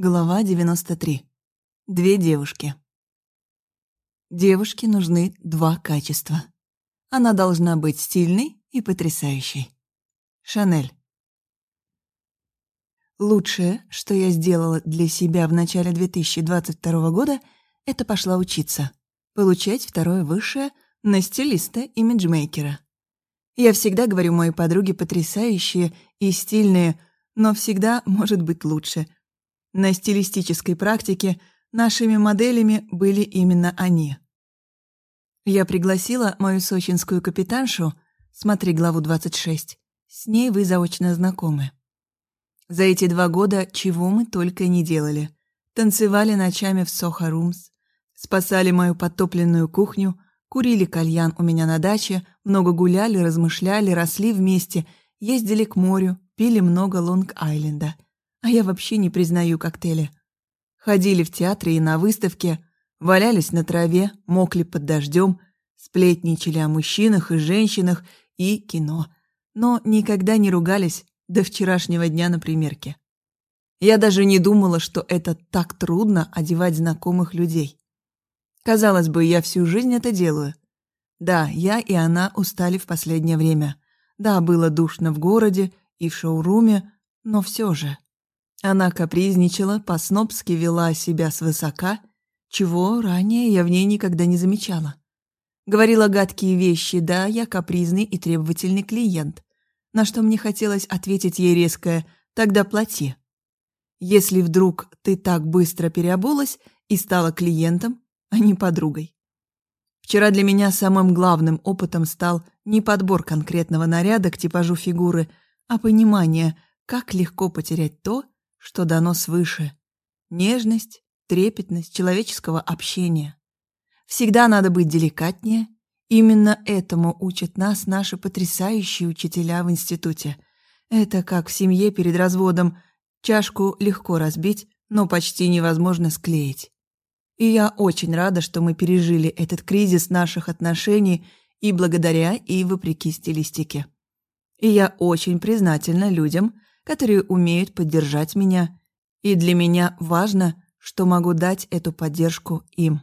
Глава 93. Две девушки. Девушке нужны два качества. Она должна быть стильной и потрясающей. Шанель. Лучшее, что я сделала для себя в начале 2022 года, это пошла учиться. Получать второе высшее на стилиста-имиджмейкера. Я всегда говорю моей подруге потрясающие и стильные, но всегда может быть лучше — на стилистической практике нашими моделями были именно они. Я пригласила мою сочинскую капитаншу, смотри главу 26, с ней вы заочно знакомы. За эти два года чего мы только не делали. Танцевали ночами в Сохо Румс, спасали мою подтопленную кухню, курили кальян у меня на даче, много гуляли, размышляли, росли вместе, ездили к морю, пили много Лонг-Айленда — а я вообще не признаю коктейли. Ходили в театре и на выставке, валялись на траве, мокли под дождем, сплетничали о мужчинах и женщинах и кино, но никогда не ругались до вчерашнего дня на примерке. Я даже не думала, что это так трудно одевать знакомых людей. Казалось бы, я всю жизнь это делаю. Да, я и она устали в последнее время. Да, было душно в городе и в шоуруме, но все же. Она капризничала, по-снобски вела себя свысока, чего ранее я в ней никогда не замечала. Говорила гадкие вещи, да, я капризный и требовательный клиент, на что мне хотелось ответить ей резкое «тогда плати». Если вдруг ты так быстро переобулась и стала клиентом, а не подругой. Вчера для меня самым главным опытом стал не подбор конкретного наряда к типажу фигуры, а понимание, как легко потерять то, что дано свыше. Нежность, трепетность человеческого общения. Всегда надо быть деликатнее. Именно этому учат нас наши потрясающие учителя в институте. Это как в семье перед разводом. Чашку легко разбить, но почти невозможно склеить. И я очень рада, что мы пережили этот кризис наших отношений и благодаря, и вопреки стилистике. И я очень признательна людям, которые умеют поддержать меня, и для меня важно, что могу дать эту поддержку им.